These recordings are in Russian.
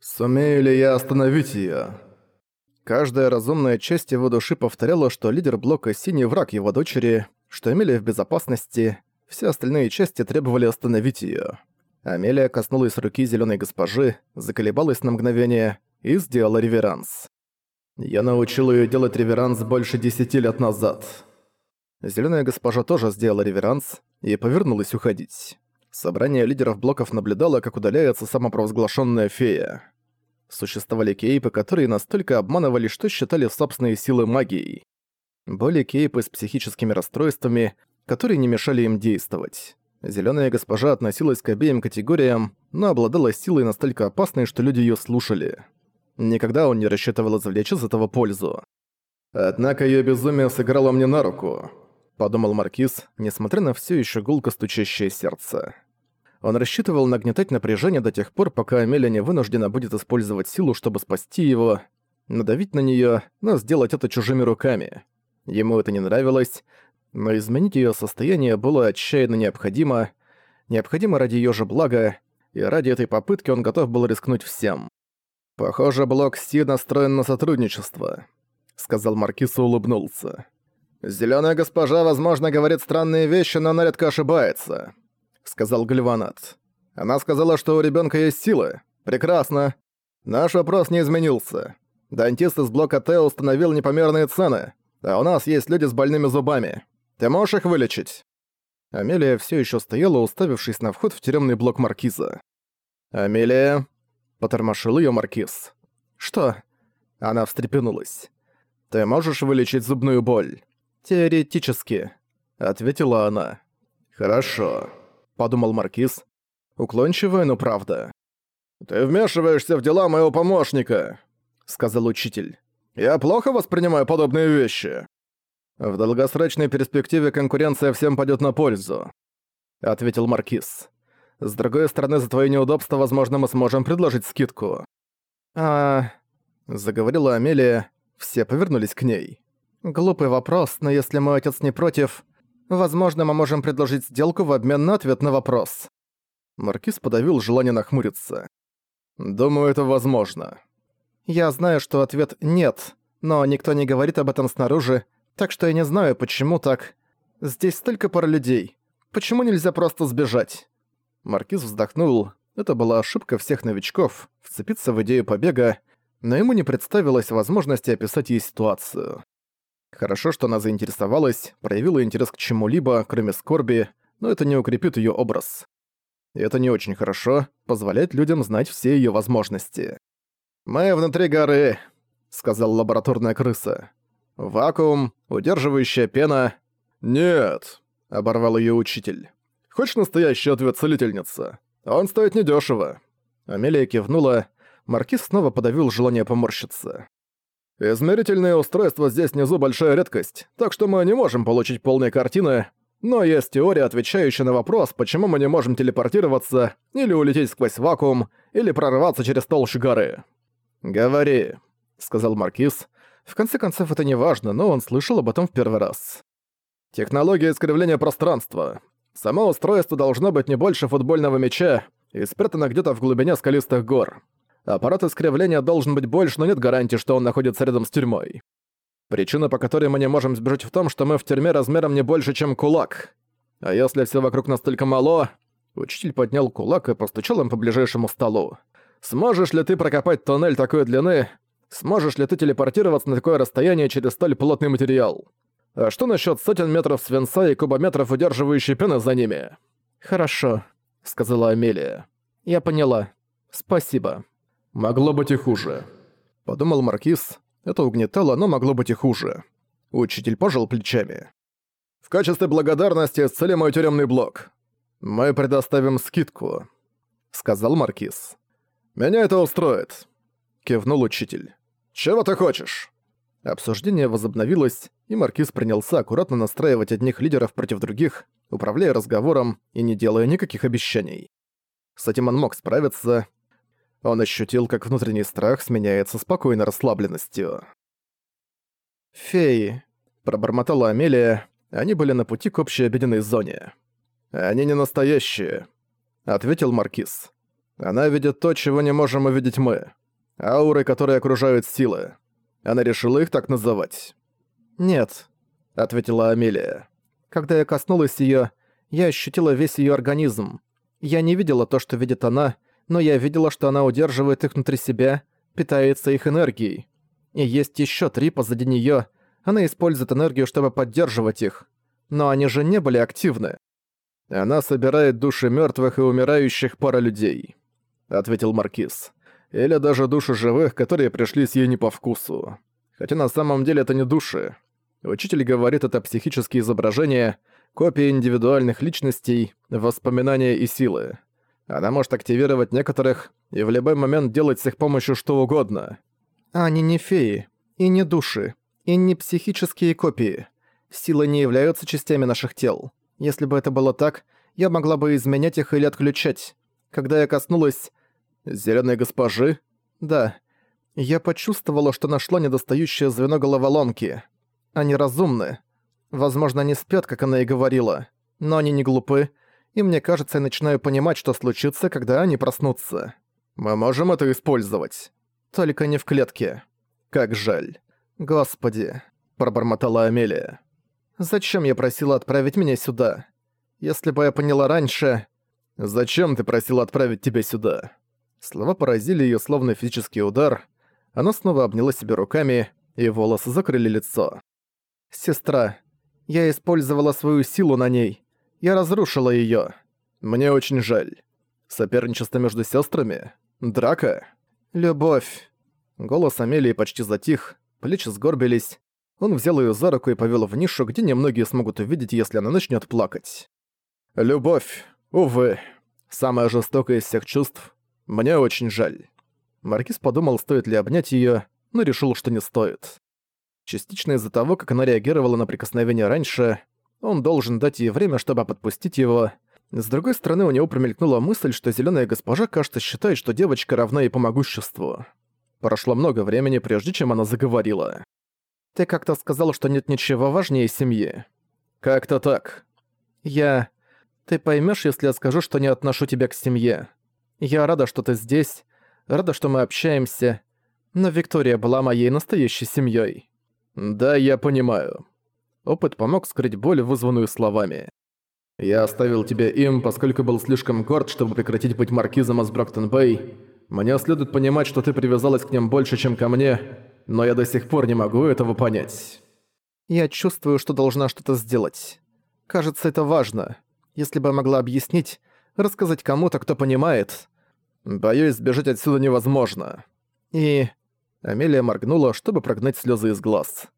Сумею ли я остановить её? Каждая разумная часть его души повторяла, что лидер блока Синий враг его дочери, что Амелия в безопасности, все остальные части требовали остановить её. Амелия коснулась руки зелёной госпожи, заколебалась на мгновение и сделала реверанс. Я научил её делать реверанс больше десяти лет назад. Зелёная госпожа тоже сделала реверанс и повернулась уходить. Собрание лидеров блоков наблюдало, как удаляется самопровозглашенная фея. Существовали кейпы, которые настолько обманывали, что считали собственные силы магией. Были кейпы с психическими расстройствами, которые не мешали им действовать. Зелёная госпожа относилась к обеим категориям, но обладала силой настолько опасной, что люди её слушали. Никогда он не рассчитывал извлечь из этого пользу. «Однако её безумие сыграло мне на руку», — подумал Маркиз, несмотря на всё ещё гулко стучащее сердце. Он рассчитывал нагнетать напряжение до тех пор, пока Амелия не вынуждена будет использовать силу, чтобы спасти его, надавить на неё, но сделать это чужими руками. Ему это не нравилось, но изменить её состояние было отчаянно необходимо, необходимо ради её же блага, и ради этой попытки он готов был рискнуть всем. «Похоже, блок Си настроен на сотрудничество», — сказал Маркиз и улыбнулся. «Зелёная госпожа, возможно, говорит странные вещи, но она редко ошибается», — сказал Гальванат. «Она сказала, что у ребёнка есть силы. Прекрасно. Наш вопрос не изменился. Дантист из блока Т установил непомерные цены, а у нас есть люди с больными зубами. Ты можешь их вылечить?» Амелия всё ещё стояла, уставившись на вход в тюремный блок Маркиза. «Амелия?» — потормошил её Маркиз. «Что?» Она встрепенулась. «Ты можешь вылечить зубную боль?» «Теоретически», — ответила она. «Хорошо», — подумал Маркиз. Уклончивая, но правда. «Ты вмешиваешься в дела моего помощника», — сказал учитель. «Я плохо воспринимаю подобные вещи». «В долгосрочной перспективе конкуренция всем пойдет на пользу», — ответил Маркиз. «С другой стороны, за твои неудобства, возможно, мы сможем предложить скидку». «А...» — заговорила Амелия. Все повернулись к ней. «Глупый вопрос, но если мой отец не против, возможно, мы можем предложить сделку в обмен на ответ на вопрос». Маркиз подавил желание нахмуриться. «Думаю, это возможно». «Я знаю, что ответ «нет», но никто не говорит об этом снаружи, так что я не знаю, почему так. Здесь столько пар людей. Почему нельзя просто сбежать?» Маркиз вздохнул. Это была ошибка всех новичков — вцепиться в идею побега, но ему не представилось возможности описать ей ситуацию. Хорошо, что она заинтересовалась, проявила интерес к чему-либо, кроме скорби, но это не укрепит её образ. И это не очень хорошо, позволять людям знать все её возможности. «Мы внутри горы», — сказал лабораторная крыса. Вакуум, удерживающая пена. «Нет», — оборвал её учитель. «Хочешь настоящий ответ, целительница? Он стоит недёшево». Амелия кивнула. Маркиз снова подавил желание поморщиться. «Измерительные устройства здесь внизу большая редкость, так что мы не можем получить полные картины, но есть теория, отвечающая на вопрос, почему мы не можем телепортироваться, или улететь сквозь вакуум, или прорваться через толщу горы». «Говори», — сказал Маркиз, — в конце концов, это не важно, но он слышал об этом в первый раз. Технология искривления пространства. Само устройство должно быть не больше футбольного мяча и спрятано где-то в глубине скалистых гор. Аппарат искривления должен быть больше, но нет гарантии, что он находится рядом с тюрьмой. Причина, по которой мы не можем сбежать в том, что мы в тюрьме размером не больше, чем кулак. А если все вокруг настолько мало... Учитель поднял кулак и постучал им по ближайшему столу. «Сможешь ли ты прокопать тоннель такой длины, Сможешь ли ты телепортироваться на такое расстояние через столь плотный материал? А что насчет сотен метров свинца и кубометров удерживающей пены за ними? Хорошо, сказала Амелия. Я поняла. Спасибо. Могло быть и хуже. Подумал Маркиз. Это угнетало, но могло быть и хуже. Учитель пожал плечами. В качестве благодарности исцели мой тюремный блок. Мы предоставим скидку, сказал Маркиз. Меня это устроит, кивнул учитель. «Чего ты хочешь?» Обсуждение возобновилось, и Маркиз принялся аккуратно настраивать одних лидеров против других, управляя разговором и не делая никаких обещаний. С этим он мог справиться. Он ощутил, как внутренний страх сменяется спокойной расслабленностью. «Феи», — пробормотала Амелия, они были на пути к общей обеденной зоне. «Они не настоящие», — ответил Маркиз. Она видит то, чего не можем увидеть мы. Ауры, которые окружают силы. Она решила их так называть. «Нет», — ответила Амелия. «Когда я коснулась её, я ощутила весь её организм. Я не видела то, что видит она, но я видела, что она удерживает их внутри себя, питается их энергией. И есть ещё три позади неё. Она использует энергию, чтобы поддерживать их. Но они же не были активны. Она собирает души мёртвых и умирающих пара людей», — ответил Маркиз. «Или даже души живых, которые пришлись ей не по вкусу. Хотя на самом деле это не души. Учитель говорит, это психические изображения, копии индивидуальных личностей, воспоминания и силы. Она может активировать некоторых и в любой момент делать с их помощью что угодно. Они не феи, и не души, и не психические копии. Силы не являются частями наших тел. Если бы это было так, я могла бы изменять их или отключать. Когда я коснулась... Зелёной госпожи? Да. Я почувствовала, что нашла недостающее звено головоломки. Они разумны. Возможно, они спят, как она и говорила. Но они не глупы, и мне кажется, я начинаю понимать, что случится, когда они проснутся. Мы можем это использовать. Только не в клетке. Как жаль. Господи, пробормотала Амелия. Зачем я просила отправить меня сюда? Если бы я поняла раньше... Зачем ты просила отправить тебя сюда? Слова поразили её словно физический удар. Она снова обняла себя руками, и волосы закрыли лицо. «Сестра, я использовала свою силу на ней. Я разрушила её. Мне очень жаль. Соперничество между сестрами? Драка? Любовь». Голос Амелии почти затих, плечи сгорбились. Он взял её за руку и повёл в нишу, где немногие смогут увидеть, если она начнёт плакать. «Любовь, увы, самая жестокая из всех чувств. Мне очень жаль». Маркиз подумал, стоит ли обнять её, но решил, что не стоит. Частично из-за того, как она реагировала на прикосновение раньше, он должен дать ей время, чтобы подпустить его. С другой стороны, у него промелькнула мысль, что зеленая госпожа, кажется, считает, что девочка равна ей по могуществу. Прошло много времени, прежде чем она заговорила. «Ты как-то сказал, что нет ничего важнее семьи». «Как-то так». «Я... Ты поймешь, если я скажу, что не отношу тебя к семье. Я рада, что ты здесь, рада, что мы общаемся, но Виктория была моей настоящей семьей. «Да, я понимаю». Опыт помог скрыть боль, вызванную словами. «Я оставил тебя им, поскольку был слишком горд, чтобы прекратить быть маркизом из Броктон-Бэй. Мне следует понимать, что ты привязалась к ним больше, чем ко мне, но я до сих пор не могу этого понять». «Я чувствую, что должна что-то сделать. Кажется, это важно. Если бы я могла объяснить, рассказать кому-то, кто понимает...» «Боюсь, сбежать отсюда невозможно». «И Амелия моргнула, чтобы прогнать слезы из глаз.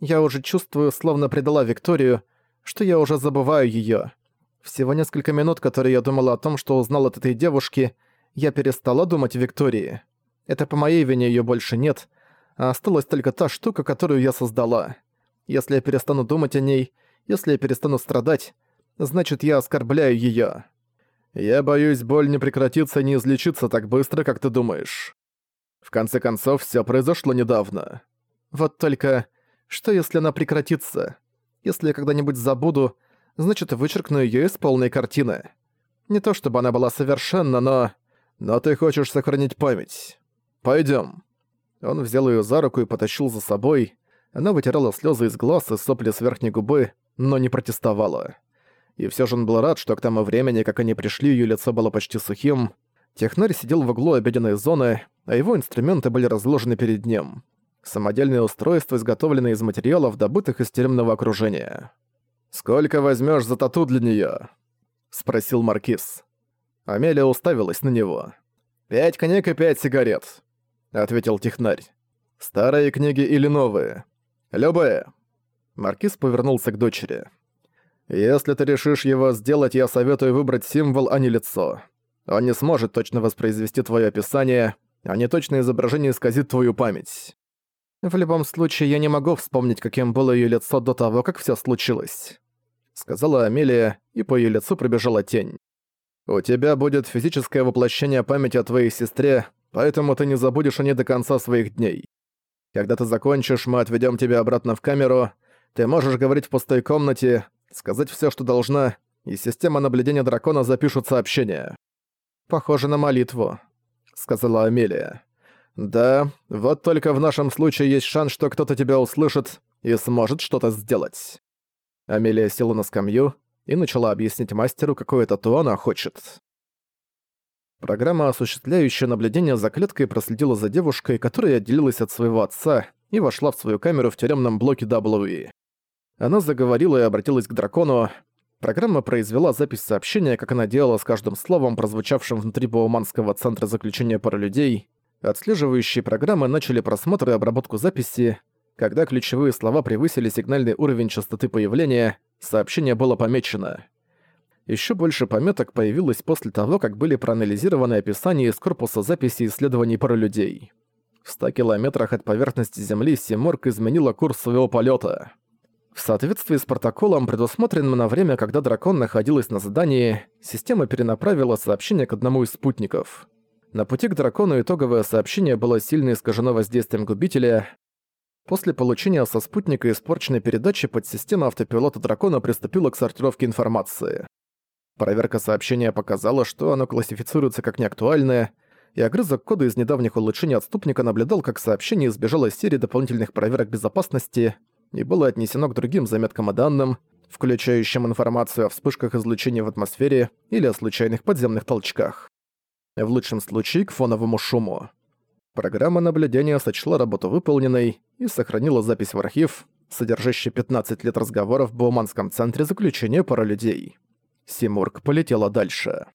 «Я уже чувствую, словно предала Викторию, что я уже забываю ее. Всего несколько минут, которые я думала о том, что узнал от этой девушки, я перестала думать о Виктории. Это по моей вине ее больше нет, а осталась только та штука, которую я создала. Если я перестану думать о ней, если я перестану страдать, значит, я оскорбляю ее. Я боюсь, боль не прекратится и не излечится так быстро, как ты думаешь. В конце концов, все произошло недавно. Вот только, что если она прекратится? Если я когда-нибудь забуду, значит, вычеркну ее из полной картины. Не то чтобы она была совершенна, но... Но ты хочешь сохранить память. Пойдем. Он взял ее за руку и потащил за собой. Она вытирала слезы из глаз и сопли с верхней губы, но не протестовала. И все же он был рад, что к тому времени, как они пришли, ее лицо было почти сухим, Технарь сидел в углу обеденной зоны, а его инструменты были разложены перед ним. Самодельное устройство, изготовленное из материалов, добытых из тюремного окружения. «Сколько возьмешь за тату для неё?» — спросил Маркиз. Амелия уставилась на него. «Пять книг и пять сигарет», — ответил технарь. «Старые книги или новые?» «Любые». Маркиз повернулся к дочери. «Если ты решишь его сделать, я советую выбрать символ, а не лицо. Он не сможет точно воспроизвести твое описание, а неточное изображение исказит твою память. В любом случае, я не могу вспомнить, каким было ее лицо до того, как все случилось. Сказала Амелия, и по ее лицу пробежала тень. У тебя будет физическое воплощение памяти о твоей сестре, поэтому ты не забудешь о ней до конца своих дней. Когда ты закончишь, мы отведем тебя обратно в камеру, ты можешь говорить в пустой комнате, сказать все, что должна, и система наблюдения дракона запишет сообщение. «Похоже на молитву», — сказала Амелия. «Да, вот только в нашем случае есть шанс, что кто-то тебя услышит и сможет что-то сделать». Амелия села на скамью и начала объяснить мастеру, какое тату она хочет. Программа, осуществляющая наблюдение за клеткой, проследила за девушкой, которая отделилась от своего отца и вошла в свою камеру в тюремном блоке WE. Она заговорила и обратилась к дракону. Программа произвела запись сообщения, как она делала с каждым словом, прозвучавшим внутри Бауманского центра заключения пары людей. Отслеживающие программы начали просмотр и обработку записи. Когда ключевые слова превысили сигнальный уровень частоты появления, сообщение было помечено. Еще больше пометок появилось после того, как были проанализированы описания из корпуса записи исследований пары людей. В 100 километрах от поверхности Земли Симорг изменила курс своего полета. В соответствии с протоколом, предусмотренным на время, когда дракон находилась на задании, система перенаправила сообщение к одному из спутников. На пути к дракону итоговое сообщение было сильно искажено воздействием губителя. После получения со спутника испорченной передачи подсистема автопилота дракона приступила к сортировке информации. Проверка сообщения показала, что оно классифицируется как неактуальное, и огрызок кода из недавних улучшений отступника наблюдал, как сообщение избежало из серии дополнительных проверок безопасности и было отнесено к другим заметкам и данным, включающим информацию о вспышках излучения в атмосфере или о случайных подземных толчках. В лучшем случае к фоновому шуму. Программа наблюдения сочла работу выполненной и сохранила запись в архив, содержащий 15 лет разговоров в Бауманском центре заключения пара людей. Симург полетела дальше.